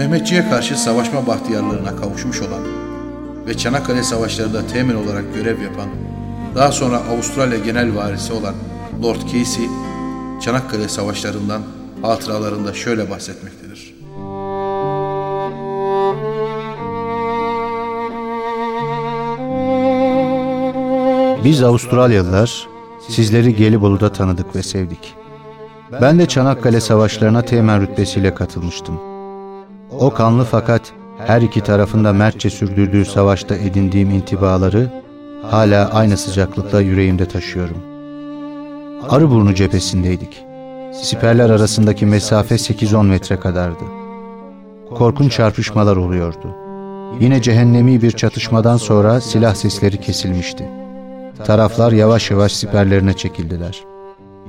Mehmetçiğe karşı savaşma bahtiyarlığına kavuşmuş olan ve Çanakkale Savaşları'nda temin olarak görev yapan, daha sonra Avustralya Genel Varisi olan Lord Casey, Çanakkale Savaşları'ndan hatıralarında şöyle bahsetmektedir. Biz Avustralyalılar sizleri Gelibolu'da tanıdık ve sevdik. Ben de Çanakkale Savaşları'na teğmen rütbesiyle katılmıştım. O kanlı fakat her iki tarafında mertçe sürdürdüğü savaşta edindiğim intibaları hala aynı sıcaklıkla yüreğimde taşıyorum. Arıburnu cephesindeydik. Siperler arasındaki mesafe 8-10 metre kadardı. Korkunç çarpışmalar oluyordu. Yine cehennemi bir çatışmadan sonra silah sesleri kesilmişti. Taraflar yavaş yavaş siperlerine çekildiler.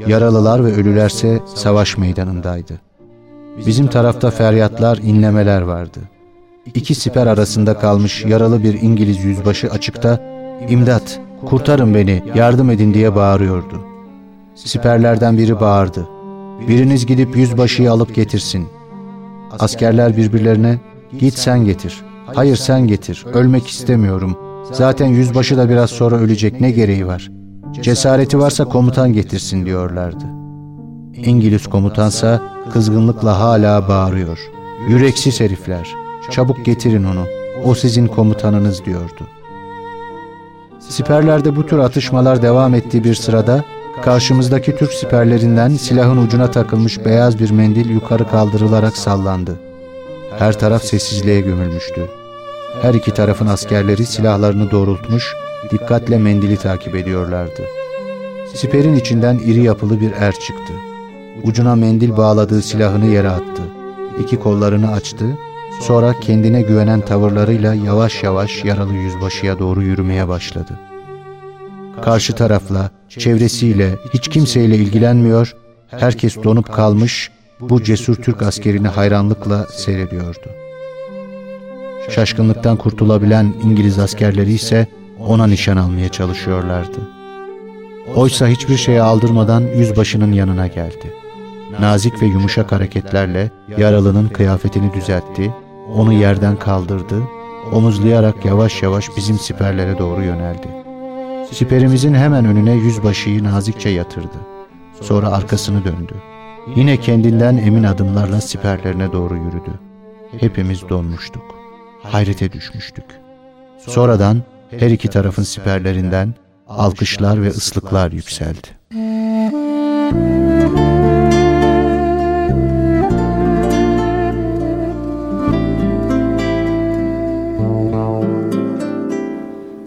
Yaralılar ve ölülerse savaş meydanındaydı. Bizim tarafta feryatlar, inlemeler vardı. İki siper arasında kalmış yaralı bir İngiliz yüzbaşı açıkta ''İmdat, kurtarın beni, yardım edin'' diye bağırıyordu. Siperlerden biri bağırdı. ''Biriniz gidip yüzbaşıyı alıp getirsin.'' Askerler birbirlerine ''Git sen getir, hayır sen getir, ölmek istemiyorum. Zaten yüzbaşı da biraz sonra ölecek, ne gereği var? Cesareti varsa komutan getirsin.'' diyorlardı. İngiliz komutansa kızgınlıkla hala bağırıyor. Yüreksiz herifler, çabuk getirin onu, o sizin komutanınız diyordu. Siperlerde bu tür atışmalar devam ettiği bir sırada karşımızdaki Türk siperlerinden silahın ucuna takılmış beyaz bir mendil yukarı kaldırılarak sallandı. Her taraf sessizliğe gömülmüştü. Her iki tarafın askerleri silahlarını doğrultmuş, dikkatle mendili takip ediyorlardı. Siperin içinden iri yapılı bir er çıktı. Ucuna mendil bağladığı silahını yere attı. İki kollarını açtı. Sonra kendine güvenen tavırlarıyla yavaş yavaş yaralı yüzbaşıya doğru yürümeye başladı. Karşı tarafla, çevresiyle, hiç kimseyle ilgilenmiyor, herkes donup kalmış, bu cesur Türk askerini hayranlıkla seyrediyordu. Şaşkınlıktan kurtulabilen İngiliz askerleri ise ona nişan almaya çalışıyorlardı. Oysa hiçbir şeye aldırmadan yüzbaşının yanına geldi. Nazik ve yumuşak hareketlerle yaralının kıyafetini düzeltti, onu yerden kaldırdı, omuzlayarak yavaş yavaş bizim siperlere doğru yöneldi. Siperimizin hemen önüne yüzbaşıyı nazikçe yatırdı. Sonra arkasını döndü. Yine kendinden emin adımlarla siperlerine doğru yürüdü. Hepimiz donmuştuk. Hayrete düşmüştük. Sonradan her iki tarafın siperlerinden alkışlar ve ıslıklar yükseldi.